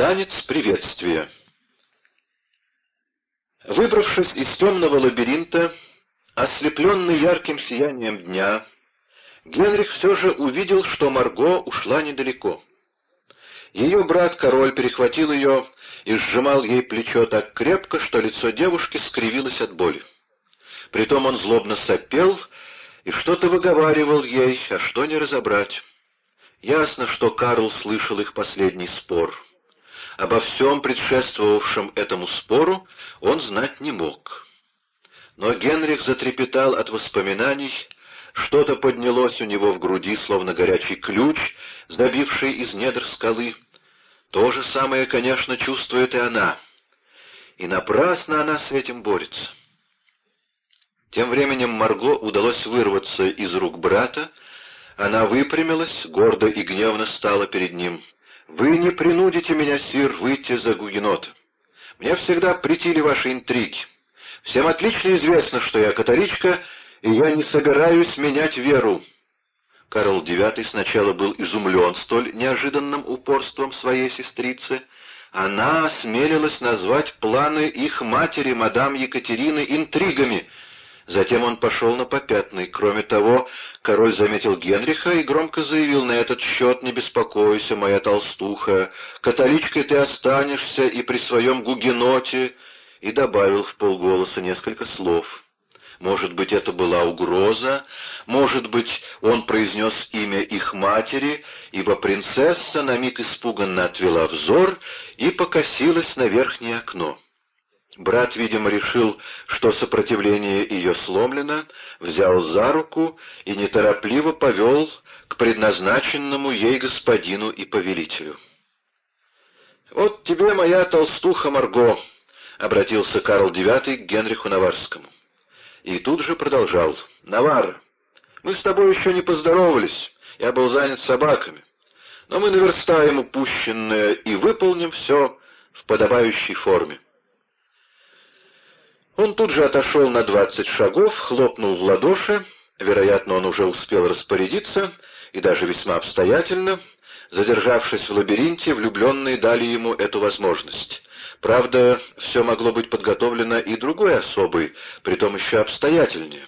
Танец приветствия. Выбравшись из темного лабиринта, ослепленный ярким сиянием дня, Генрих все же увидел, что Марго ушла недалеко. Ее брат-король перехватил ее и сжимал ей плечо так крепко, что лицо девушки скривилось от боли. Притом он злобно сопел и что-то выговаривал ей, а что не разобрать. Ясно, что Карл слышал их последний спор — Обо всем предшествовавшем этому спору он знать не мог. Но Генрих затрепетал от воспоминаний, что-то поднялось у него в груди, словно горячий ключ, забивший из недр скалы. То же самое, конечно, чувствует и она. И напрасно она с этим борется. Тем временем Марго удалось вырваться из рук брата, она выпрямилась, гордо и гневно стала перед ним — «Вы не принудите меня, сир, выйти за гугенота. Мне всегда претили ваши интриги. Всем отлично известно, что я католичка, и я не собираюсь менять веру». Карл IX сначала был изумлен столь неожиданным упорством своей сестрицы. Она осмелилась назвать планы их матери, мадам Екатерины, интригами — Затем он пошел на попятный. Кроме того, король заметил Генриха и громко заявил на этот счет «Не беспокойся, моя толстуха, католичкой ты останешься и при своем гугеноте», и добавил в полголоса несколько слов. Может быть, это была угроза, может быть, он произнес имя их матери, ибо принцесса на миг испуганно отвела взор и покосилась на верхнее окно. Брат, видимо, решил, что сопротивление ее сломлено, взял за руку и неторопливо повел к предназначенному ей господину и повелителю. «Вот тебе моя толстуха Марго», — обратился Карл IX к Генриху Наварскому. И тут же продолжал. «Навар, мы с тобой еще не поздоровались, я был занят собаками, но мы наверстаем упущенное и выполним все в подобающей форме». Он тут же отошел на двадцать шагов, хлопнул в ладоши, вероятно, он уже успел распорядиться, и даже весьма обстоятельно, задержавшись в лабиринте, влюбленные дали ему эту возможность. Правда, все могло быть подготовлено и другой особой, притом еще обстоятельнее.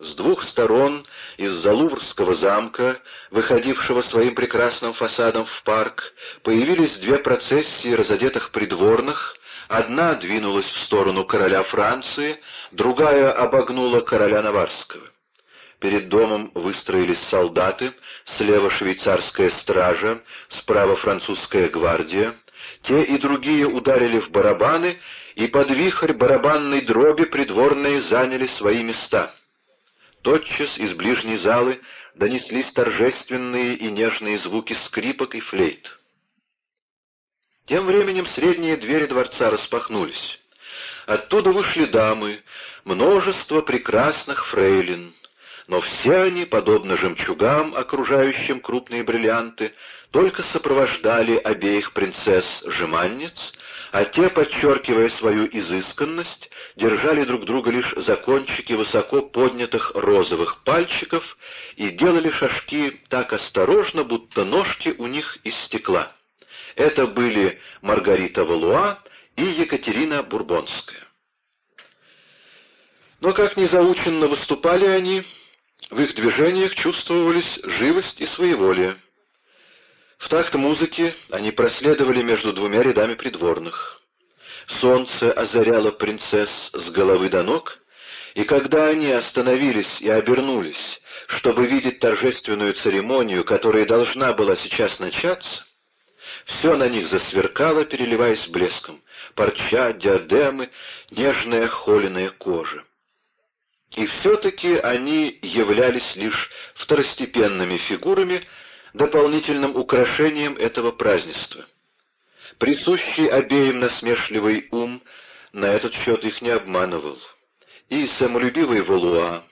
С двух сторон из-за Луврского замка, выходившего своим прекрасным фасадом в парк, появились две процессии разодетых придворных, Одна двинулась в сторону короля Франции, другая обогнула короля Наварского. Перед домом выстроились солдаты, слева швейцарская стража, справа французская гвардия. Те и другие ударили в барабаны, и под вихрь барабанной дроби придворные заняли свои места. Тотчас из ближней залы донеслись торжественные и нежные звуки скрипок и флейт. Тем временем средние двери дворца распахнулись. Оттуда вышли дамы, множество прекрасных фрейлин. Но все они, подобно жемчугам, окружающим крупные бриллианты, только сопровождали обеих принцесс-жеманниц, а те, подчеркивая свою изысканность, держали друг друга лишь за кончики высоко поднятых розовых пальчиков и делали шажки так осторожно, будто ножки у них из стекла. Это были Маргарита Валуа и Екатерина Бурбонская. Но как незаученно выступали они, в их движениях чувствовались живость и своеволие. В такт музыки они проследовали между двумя рядами придворных. Солнце озаряло принцесс с головы до ног, и когда они остановились и обернулись, чтобы видеть торжественную церемонию, которая должна была сейчас начаться, все на них засверкало, переливаясь блеском. Парча, диадемы, нежная холеная кожа. И все-таки они являлись лишь второстепенными фигурами, дополнительным украшением этого празднества. Присущий обеим насмешливый ум на этот счет их не обманывал. И самолюбивый Валуа,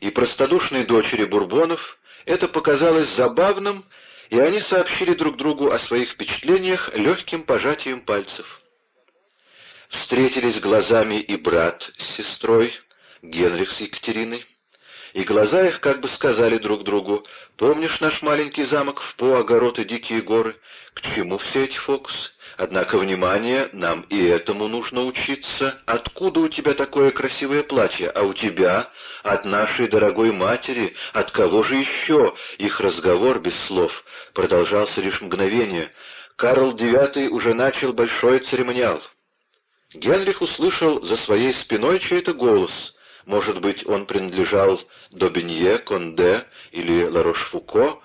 и простодушной дочери Бурбонов это показалось забавным и они сообщили друг другу о своих впечатлениях легким пожатием пальцев. Встретились глазами и брат с сестрой, Генрих с Екатериной, и глаза их как бы сказали друг другу, «Помнишь наш маленький замок в По, огород и дикие горы? К чему все эти фокусы? Однако, внимание, нам и этому нужно учиться. Откуда у тебя такое красивое платье? А у тебя? От нашей дорогой матери? От кого же еще? Их разговор без слов продолжался лишь мгновение. Карл IX уже начал большой церемониал. Генрих услышал за своей спиной чей-то голос. Может быть, он принадлежал Добенье, Конде или Ларошфуко,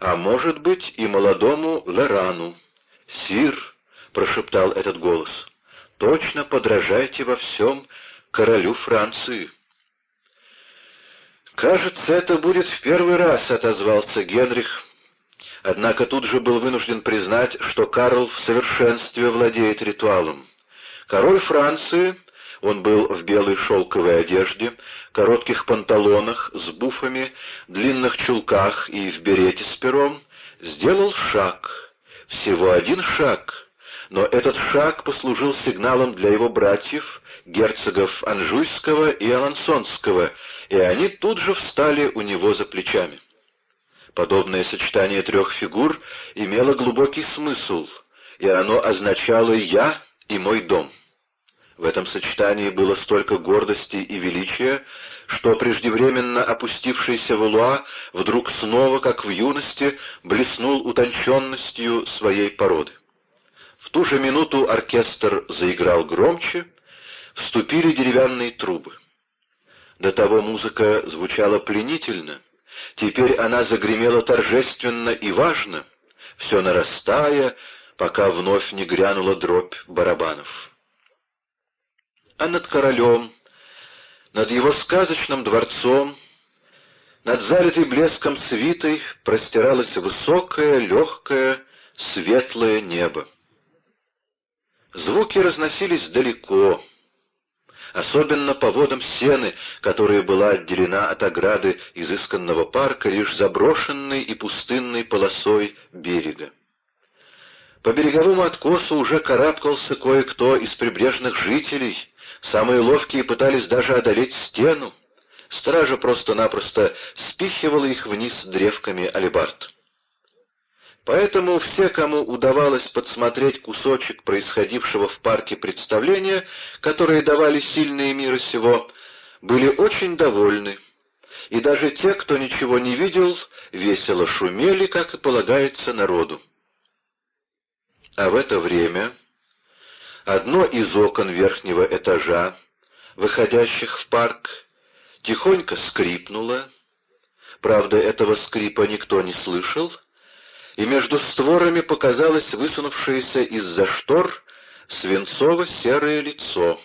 а может быть и молодому Лерану. «Сир», — прошептал этот голос, — «точно подражайте во всем королю Франции». «Кажется, это будет в первый раз», — отозвался Генрих. Однако тут же был вынужден признать, что Карл в совершенстве владеет ритуалом. Король Франции, он был в белой шелковой одежде, коротких панталонах с буфами, длинных чулках и в берете с пером, сделал шаг, всего один шаг, но этот шаг послужил сигналом для его братьев, герцогов Анжуйского и Алансонского, и они тут же встали у него за плечами. Подобное сочетание трех фигур имело глубокий смысл, и оно означало «я» и «мой дом». В этом сочетании было столько гордости и величия, что преждевременно опустившийся Валуа вдруг снова, как в юности, блеснул утонченностью своей породы. В ту же минуту оркестр заиграл громче, вступили деревянные трубы. До того музыка звучала пленительно, теперь она загремела торжественно и важно, все нарастая, пока вновь не грянула дробь барабанов а над королем, над его сказочным дворцом, над залитой блеском свитой простиралось высокое, легкое, светлое небо. Звуки разносились далеко, особенно по водам сены, которая была отделена от ограды изысканного парка лишь заброшенной и пустынной полосой берега. По береговому откосу уже карабкался кое-кто из прибрежных жителей, Самые ловкие пытались даже одолеть стену. Стража просто-напросто спихивала их вниз древками алебард. Поэтому все, кому удавалось подсмотреть кусочек происходившего в парке представления, которые давали сильные мира сего, были очень довольны. И даже те, кто ничего не видел, весело шумели, как и полагается народу. А в это время Одно из окон верхнего этажа, выходящих в парк, тихонько скрипнуло, правда, этого скрипа никто не слышал, и между створами показалось высунувшееся из-за штор свинцово-серое лицо.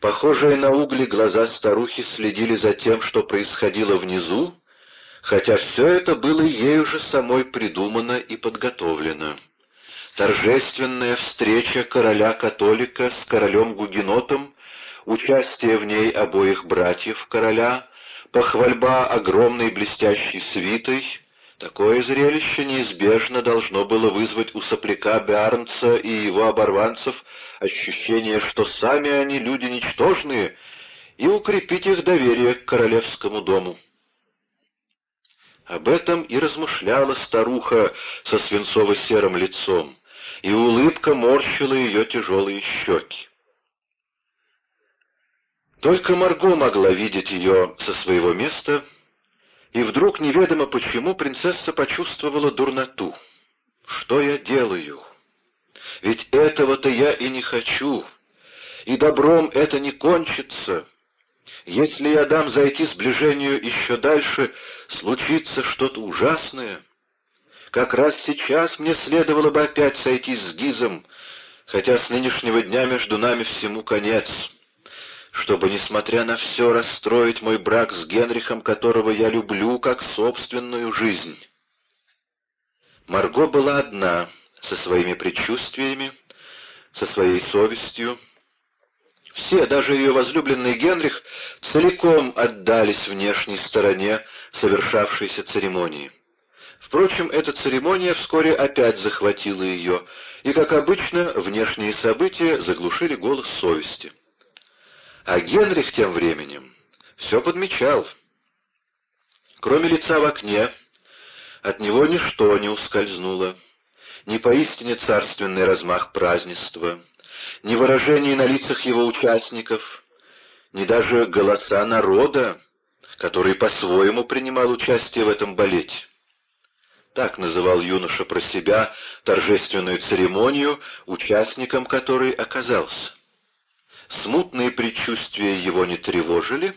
Похожие на угли глаза старухи следили за тем, что происходило внизу, хотя все это было ею же самой придумано и подготовлено торжественная встреча короля-католика с королем-гугенотом, участие в ней обоих братьев короля, похвальба огромной блестящей свитой — Такое зрелище неизбежно должно было вызвать у сопляка Биарнца и его оборванцев ощущение, что сами они люди ничтожные, и укрепить их доверие к королевскому дому. Об этом и размышляла старуха со свинцово-серым лицом и улыбка морщила ее тяжелые щеки. Только Марго могла видеть ее со своего места, и вдруг, неведомо почему, принцесса почувствовала дурноту. «Что я делаю? Ведь этого-то я и не хочу, и добром это не кончится. Если я дам зайти сближению еще дальше, случится что-то ужасное». Как раз сейчас мне следовало бы опять сойтись с Гизом, хотя с нынешнего дня между нами всему конец, чтобы, несмотря на все, расстроить мой брак с Генрихом, которого я люблю как собственную жизнь. Марго была одна, со своими предчувствиями, со своей совестью. Все, даже ее возлюбленный Генрих, целиком отдались внешней стороне совершавшейся церемонии. Впрочем, эта церемония вскоре опять захватила ее, и, как обычно, внешние события заглушили голос совести. А Генрих тем временем все подмечал. Кроме лица в окне, от него ничто не ускользнуло. ни поистине царственный размах празднества, ни выражений на лицах его участников, ни даже голоса народа, который по-своему принимал участие в этом балете. Так называл юноша про себя торжественную церемонию, участником которой оказался. Смутные предчувствия его не тревожили,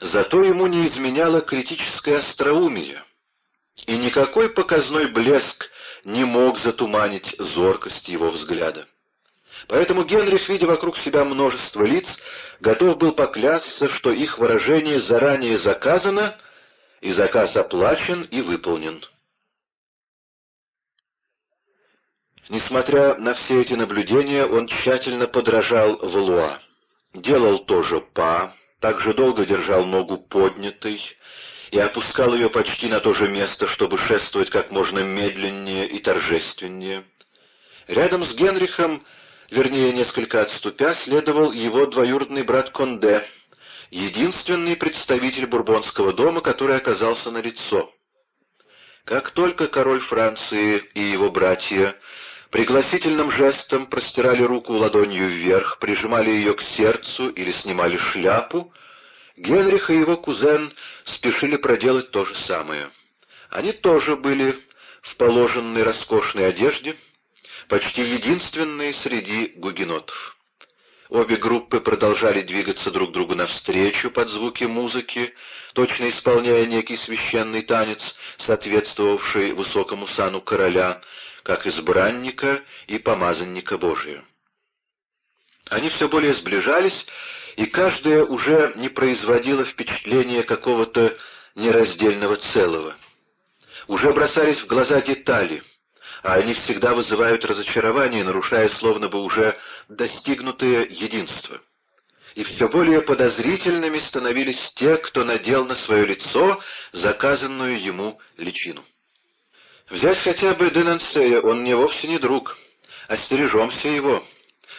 зато ему не изменяло критическое остроумие, и никакой показной блеск не мог затуманить зоркость его взгляда. Поэтому Генрих, видя вокруг себя множество лиц, готов был поклясться, что их выражение заранее заказано, и заказ оплачен и выполнен. Несмотря на все эти наблюдения, он тщательно подражал Валуа. Делал тоже па, также долго держал ногу поднятой и опускал ее почти на то же место, чтобы шествовать как можно медленнее и торжественнее. Рядом с Генрихом, вернее, несколько отступя, следовал его двоюродный брат Конде, единственный представитель бурбонского дома, который оказался на лицо. Как только король Франции и его братья Пригласительным жестом простирали руку ладонью вверх, прижимали ее к сердцу или снимали шляпу. Генрих и его кузен спешили проделать то же самое. Они тоже были в положенной роскошной одежде, почти единственные среди гугенотов. Обе группы продолжали двигаться друг другу навстречу под звуки музыки, точно исполняя некий священный танец, соответствовавший высокому сану короля, как избранника и помазанника Божия. Они все более сближались, и каждая уже не производила впечатления какого-то нераздельного целого. Уже бросались в глаза детали, а они всегда вызывают разочарование, нарушая словно бы уже достигнутое единство. И все более подозрительными становились те, кто надел на свое лицо заказанную ему личину. Взять хотя бы Денансея, он мне вовсе не друг. Остережемся его.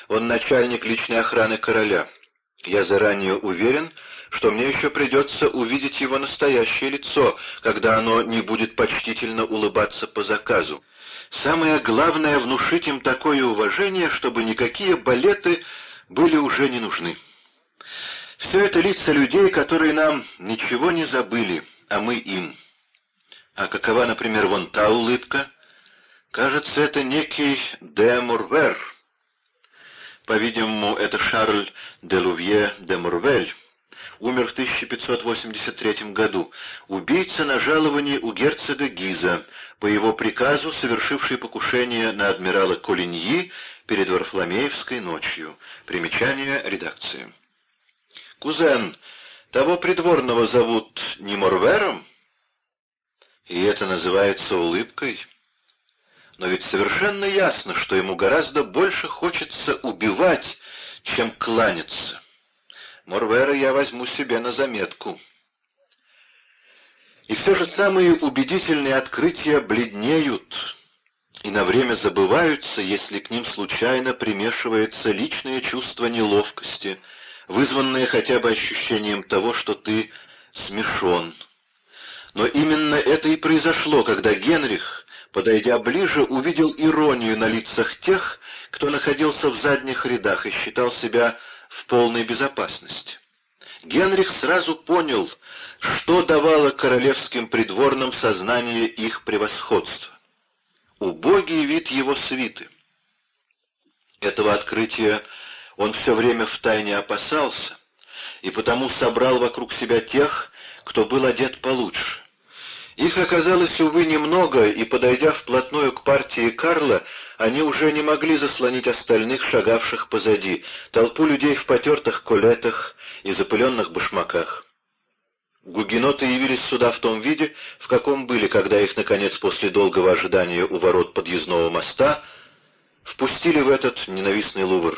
Он начальник личной охраны короля. Я заранее уверен, что мне еще придется увидеть его настоящее лицо, когда оно не будет почтительно улыбаться по заказу. Самое главное — внушить им такое уважение, чтобы никакие балеты были уже не нужны. Все это лица людей, которые нам ничего не забыли, а мы им. А какова, например, вон та улыбка? Кажется, это некий де Мурвер. По-видимому, это Шарль де Лувье де Мурвель. Умер в 1583 году. Убийца на жаловании у герцога Гиза, по его приказу совершивший покушение на адмирала Колиньи перед Варфломеевской ночью. Примечание редакции. «Кузен, того придворного зовут не Морвером?» И это называется улыбкой? Но ведь совершенно ясно, что ему гораздо больше хочется убивать, чем кланяться. Морвера я возьму себе на заметку. И все же самые убедительные открытия бледнеют и на время забываются, если к ним случайно примешивается личное чувство неловкости, вызванное хотя бы ощущением того, что ты смешон. Но именно это и произошло, когда Генрих, подойдя ближе, увидел иронию на лицах тех, кто находился в задних рядах и считал себя в полной безопасности. Генрих сразу понял, что давало королевским придворным сознание их превосходства. Убогий вид его свиты. Этого открытия он все время втайне опасался, и потому собрал вокруг себя тех, кто был одет получше. Их оказалось, увы, немного, и, подойдя вплотную к партии Карла, они уже не могли заслонить остальных, шагавших позади, толпу людей в потертых колетах и запыленных башмаках. Гугеноты явились сюда в том виде, в каком были, когда их, наконец, после долгого ожидания у ворот подъездного моста, впустили в этот ненавистный Лувр,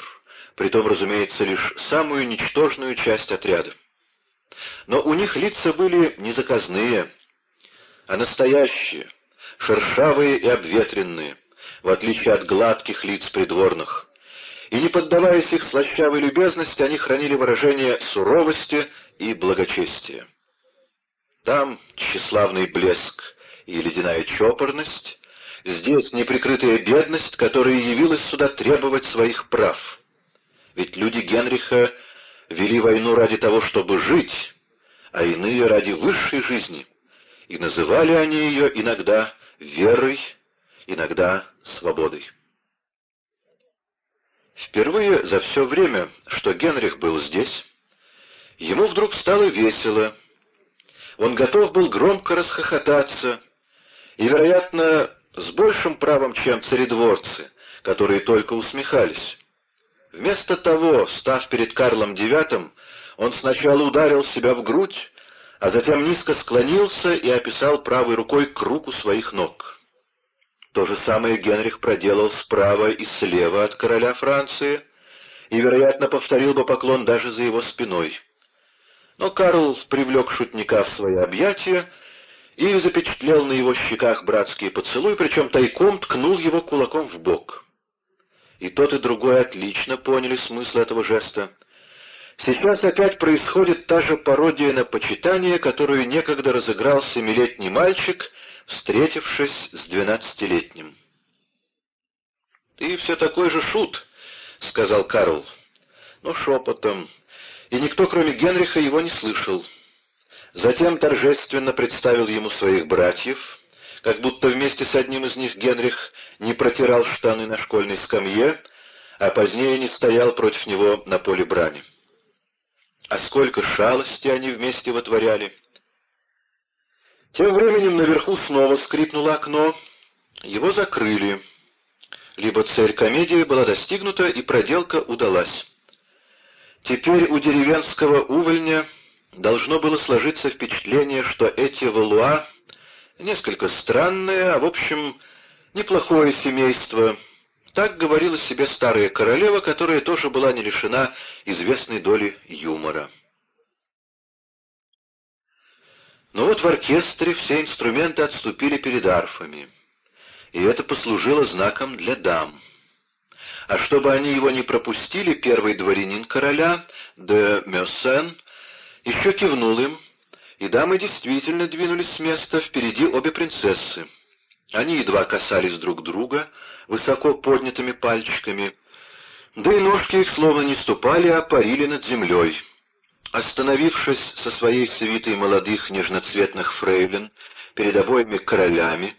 притом, разумеется, лишь самую ничтожную часть отряда. Но у них лица были не заказные, а настоящие, шершавые и обветренные, в отличие от гладких лиц придворных. И не поддаваясь их слащавой любезности, они хранили выражение суровости и благочестия. Там тщеславный блеск и ледяная чопорность, Здесь неприкрытая бедность, которая явилась сюда требовать своих прав. Ведь люди Генриха вели войну ради того, чтобы жить, а иные ради высшей жизни, и называли они ее иногда верой, иногда свободой. Впервые за все время, что Генрих был здесь, ему вдруг стало весело. Он готов был громко расхохотаться, и, вероятно, с большим правом, чем царедворцы, которые только усмехались. Вместо того, став перед Карлом IX, он сначала ударил себя в грудь, а затем низко склонился и описал правой рукой круг у своих ног. То же самое Генрих проделал справа и слева от короля Франции, и, вероятно, повторил бы поклон даже за его спиной. Но Карл привлек шутника в свои объятия и запечатлел на его щеках братский поцелуй, причем тайком ткнул его кулаком в бок. И тот, и другой отлично поняли смысл этого жеста. Сейчас опять происходит та же пародия на почитание, которую некогда разыграл семилетний мальчик — встретившись с двенадцатилетним. «Ты все такой же шут», — сказал Карл, но шепотом, и никто, кроме Генриха, его не слышал. Затем торжественно представил ему своих братьев, как будто вместе с одним из них Генрих не протирал штаны на школьной скамье, а позднее не стоял против него на поле брани. А сколько шалости они вместе вытворяли! Тем временем наверху снова скрипнуло окно. Его закрыли. Либо цель комедии была достигнута, и проделка удалась. Теперь у деревенского увольня должно было сложиться впечатление, что эти валуа несколько странные, а в общем неплохое семейство. Так говорила себе старая королева, которая тоже была не лишена известной доли юмора. Но вот в оркестре все инструменты отступили перед арфами, и это послужило знаком для дам. А чтобы они его не пропустили, первый дворянин короля, де Мёссен, еще кивнул им, и дамы действительно двинулись с места, впереди обе принцессы. Они едва касались друг друга, высоко поднятыми пальчиками, да и ножки их словно не ступали, а парили над землей. Остановившись со своей свитой молодых нежноцветных фрейлин перед обоими королями,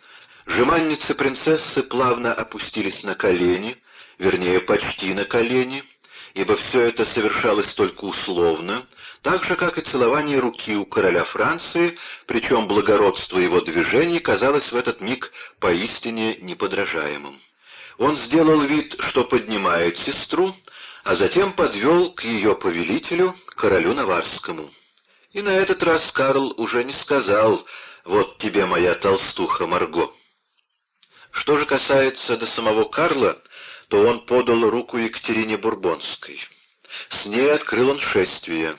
жеманницы принцессы плавно опустились на колени, вернее, почти на колени, ибо все это совершалось только условно, так же, как и целование руки у короля Франции, причем благородство его движений казалось в этот миг поистине неподражаемым. Он сделал вид, что поднимает сестру, а затем подвел к ее повелителю, королю Наварскому. И на этот раз Карл уже не сказал «Вот тебе моя толстуха Марго». Что же касается до самого Карла, то он подал руку Екатерине Бурбонской. С ней открыл он шествие,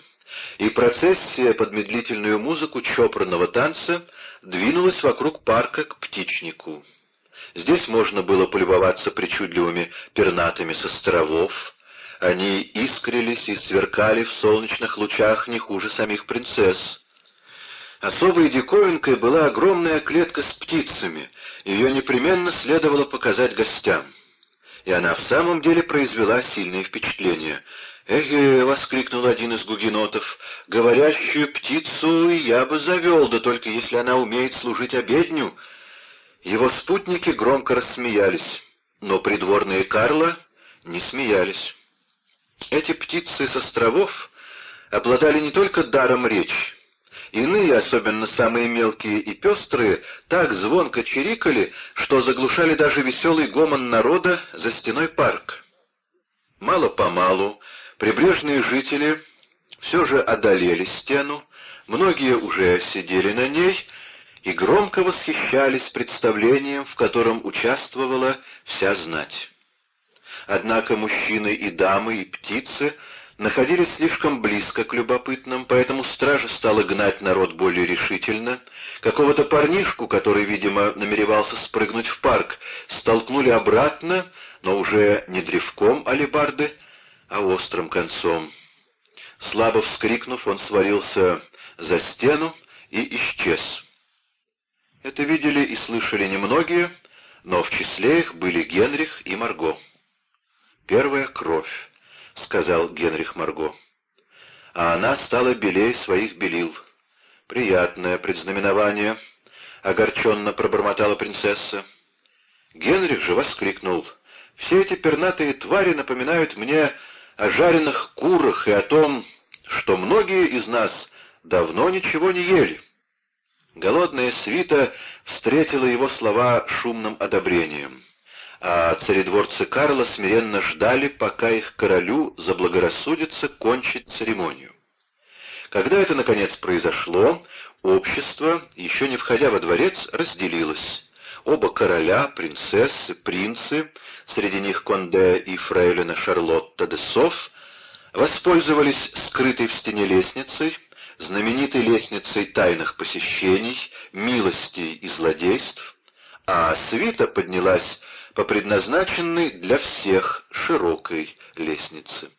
и процессия под медлительную музыку чопорного танца двинулась вокруг парка к птичнику. Здесь можно было полюбоваться причудливыми пернатами с островов, они искрились и сверкали в солнечных лучах не хуже самих принцесс. Особой диковинкой была огромная клетка с птицами, ее непременно следовало показать гостям. И она в самом деле произвела сильное впечатление. «Эге!» — воскликнул один из гугенотов. «Говорящую птицу я бы завел, да только если она умеет служить обедню». Его спутники громко рассмеялись, но придворные Карла не смеялись. Эти птицы с островов обладали не только даром речи. Иные, особенно самые мелкие и пестрые, так звонко чирикали, что заглушали даже веселый гомон народа за стеной парк. Мало-помалу прибрежные жители все же одолели стену, многие уже сидели на ней и громко восхищались представлением, в котором участвовала вся знать. Однако мужчины и дамы, и птицы находились слишком близко к любопытным, поэтому стража стала гнать народ более решительно. Какого-то парнишку, который, видимо, намеревался спрыгнуть в парк, столкнули обратно, но уже не древком алебарды, а острым концом. Слабо вскрикнув, он свалился за стену и исчез. Это видели и слышали немногие, но в числе их были Генрих и Марго. «Первая кровь», — сказал Генрих Марго. А она стала белей своих белил. «Приятное предзнаменование», — огорченно пробормотала принцесса. Генрих же воскликнул. «Все эти пернатые твари напоминают мне о жареных курах и о том, что многие из нас давно ничего не ели». Голодная свита встретила его слова шумным одобрением, а царедворцы Карла смиренно ждали, пока их королю заблагорассудится кончить церемонию. Когда это, наконец, произошло, общество, еще не входя во дворец, разделилось. Оба короля, принцессы, принцы, среди них Конде и фрейлина Шарлотта де Софф, воспользовались скрытой в стене лестницей, знаменитой лестницей тайных посещений, милостей и злодейств, а свита поднялась по предназначенной для всех широкой лестнице.